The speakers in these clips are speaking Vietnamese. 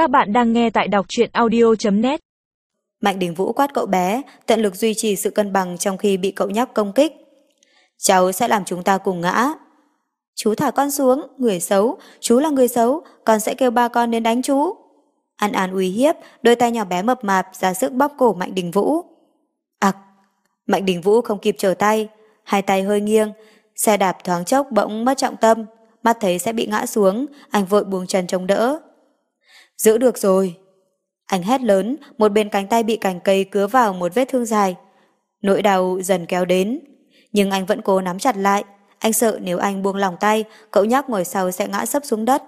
Các bạn đang nghe tại đọc truyện audio.net Mạnh Đình Vũ quát cậu bé, tận lực duy trì sự cân bằng trong khi bị cậu nhóc công kích. Cháu sẽ làm chúng ta cùng ngã. Chú thả con xuống, người xấu, chú là người xấu, con sẽ kêu ba con đến đánh chú. An An uy hiếp, đôi tay nhỏ bé mập mạp ra sức bóp cổ Mạnh Đình Vũ. Ặc! Mạnh Đình Vũ không kịp trở tay, hai tay hơi nghiêng, xe đạp thoáng chốc bỗng mất trọng tâm, mắt thấy sẽ bị ngã xuống, anh vội buông chân chống đỡ. Giữ được rồi. Anh hét lớn, một bên cánh tay bị cành cây cứa vào một vết thương dài. Nỗi đau dần kéo đến, nhưng anh vẫn cố nắm chặt lại. Anh sợ nếu anh buông lòng tay, cậu nhóc ngồi sau sẽ ngã sấp xuống đất.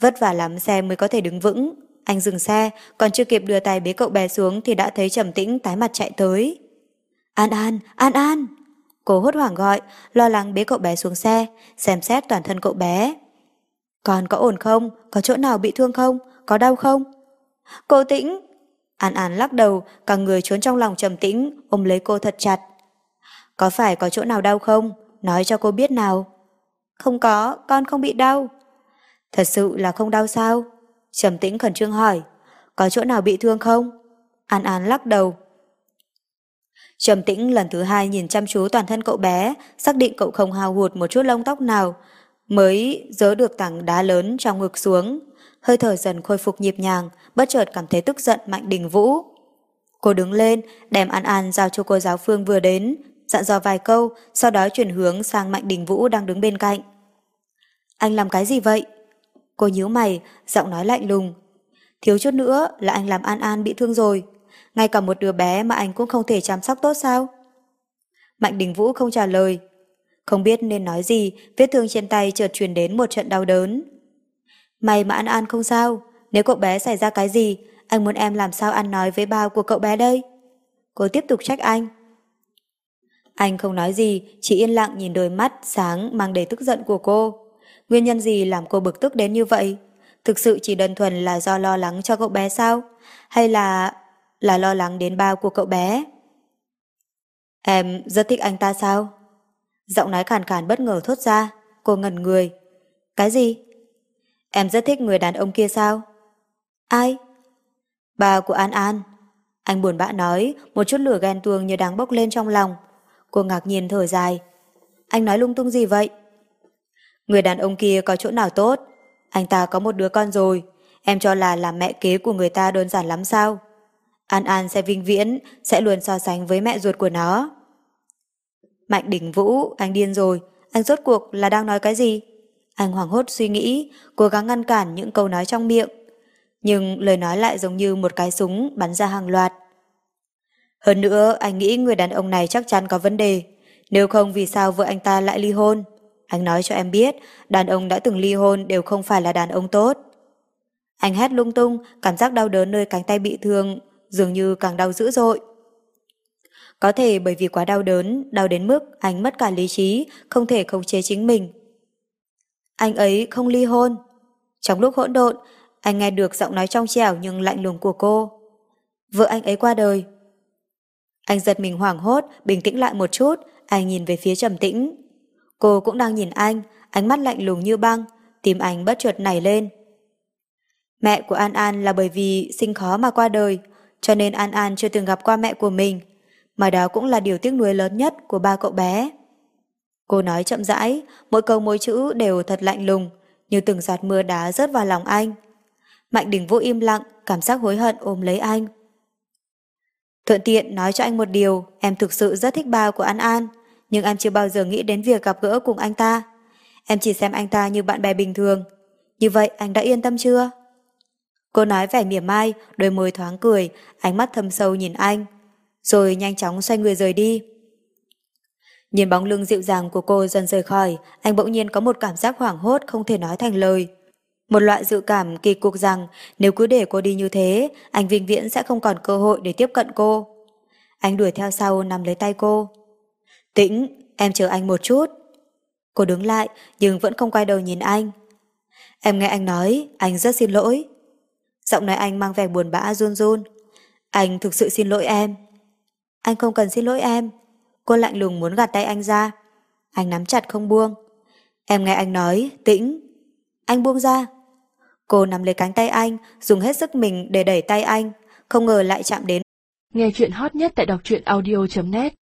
Vất vả lắm xe mới có thể đứng vững. Anh dừng xe, còn chưa kịp đưa tay bế cậu bé xuống thì đã thấy trầm tĩnh tái mặt chạy tới. An An, An An! Cô hốt hoảng gọi, lo lắng bế cậu bé xuống xe, xem xét toàn thân cậu bé. Con có ổn không? Có chỗ nào bị thương không? Có đau không? Cô Tĩnh! An An lắc đầu, cả người trốn trong lòng trầm tĩnh, ôm lấy cô thật chặt. Có phải có chỗ nào đau không? Nói cho cô biết nào. Không có, con không bị đau. Thật sự là không đau sao? Trầm tĩnh khẩn trương hỏi. Có chỗ nào bị thương không? An An lắc đầu. Trầm tĩnh lần thứ hai nhìn chăm chú toàn thân cậu bé, xác định cậu không hào hụt một chút lông tóc nào, mới dỡ được tảng đá lớn trong ngực xuống. Hơi thở dần khôi phục nhịp nhàng, bất chợt cảm thấy tức giận Mạnh Đình Vũ. Cô đứng lên, đem An An giao cho cô giáo Phương vừa đến, dặn dò vài câu, sau đó chuyển hướng sang Mạnh Đình Vũ đang đứng bên cạnh. Anh làm cái gì vậy? Cô nhíu mày, giọng nói lạnh lùng. Thiếu chút nữa là anh làm An An bị thương rồi. Ngay cả một đứa bé mà anh cũng không thể chăm sóc tốt sao? Mạnh Đình Vũ không trả lời. Không biết nên nói gì, vết thương trên tay chợt truyền đến một trận đau đớn. May mà An An không sao, nếu cậu bé xảy ra cái gì, anh muốn em làm sao ăn nói với bao của cậu bé đây? Cô tiếp tục trách anh. Anh không nói gì, chỉ yên lặng nhìn đôi mắt sáng mang đầy tức giận của cô. Nguyên nhân gì làm cô bực tức đến như vậy? Thực sự chỉ đơn thuần là do lo lắng cho cậu bé sao? Hay là... là lo lắng đến bao của cậu bé? Em rất thích anh ta sao? Giọng nói khàn khàn bất ngờ thốt ra, cô ngẩn người. Cái gì? Em rất thích người đàn ông kia sao? Ai? Bà của An An. Anh buồn bã nói, một chút lửa ghen tuông như đang bốc lên trong lòng. Cô ngạc nhiên thở dài. Anh nói lung tung gì vậy? Người đàn ông kia có chỗ nào tốt? Anh ta có một đứa con rồi. Em cho là làm mẹ kế của người ta đơn giản lắm sao? An An sẽ vinh viễn, sẽ luôn so sánh với mẹ ruột của nó. Mạnh đỉnh vũ, anh điên rồi. Anh rốt cuộc là đang nói cái gì? Anh hoảng hốt suy nghĩ, cố gắng ngăn cản những câu nói trong miệng. Nhưng lời nói lại giống như một cái súng bắn ra hàng loạt. Hơn nữa, anh nghĩ người đàn ông này chắc chắn có vấn đề. Nếu không vì sao vợ anh ta lại ly hôn? Anh nói cho em biết, đàn ông đã từng ly hôn đều không phải là đàn ông tốt. Anh hét lung tung, cảm giác đau đớn nơi cánh tay bị thương, dường như càng đau dữ dội. Có thể bởi vì quá đau đớn, đau đến mức anh mất cả lý trí, không thể khống chế chính mình. Anh ấy không ly hôn. Trong lúc hỗn độn, anh nghe được giọng nói trong trẻo nhưng lạnh lùng của cô. Vợ anh ấy qua đời. Anh giật mình hoảng hốt, bình tĩnh lại một chút, anh nhìn về phía trầm tĩnh. Cô cũng đang nhìn anh, ánh mắt lạnh lùng như băng, tim anh bất chợt nảy lên. Mẹ của An An là bởi vì sinh khó mà qua đời, cho nên An An chưa từng gặp qua mẹ của mình, mà đó cũng là điều tiếc nuối lớn nhất của ba cậu bé. Cô nói chậm rãi, mỗi câu mỗi chữ đều thật lạnh lùng, như từng giọt mưa đá rớt vào lòng anh. Mạnh Đình Vũ im lặng, cảm giác hối hận ôm lấy anh. Thuận tiện nói cho anh một điều, em thực sự rất thích ba của An An, nhưng em chưa bao giờ nghĩ đến việc gặp gỡ cùng anh ta. Em chỉ xem anh ta như bạn bè bình thường. Như vậy anh đã yên tâm chưa? Cô nói vẻ mỉa mai, đôi môi thoáng cười, ánh mắt thâm sâu nhìn anh. Rồi nhanh chóng xoay người rời đi. Nhìn bóng lưng dịu dàng của cô dần rời khỏi, anh bỗng nhiên có một cảm giác hoảng hốt không thể nói thành lời. Một loại dự cảm kỳ cục rằng nếu cứ để cô đi như thế, anh vinh viễn sẽ không còn cơ hội để tiếp cận cô. Anh đuổi theo sau nằm lấy tay cô. Tĩnh, em chờ anh một chút. Cô đứng lại nhưng vẫn không quay đầu nhìn anh. Em nghe anh nói, anh rất xin lỗi. Giọng nói anh mang vẻ buồn bã run run. Anh thực sự xin lỗi em. Anh không cần xin lỗi em. Cô lạnh lùng muốn gạt tay anh ra. Anh nắm chặt không buông. Em nghe anh nói, tĩnh. Anh buông ra. Cô nắm lấy cánh tay anh, dùng hết sức mình để đẩy tay anh, không ngờ lại chạm đến. Nghe chuyện hot nhất tại đọc truyện audio.net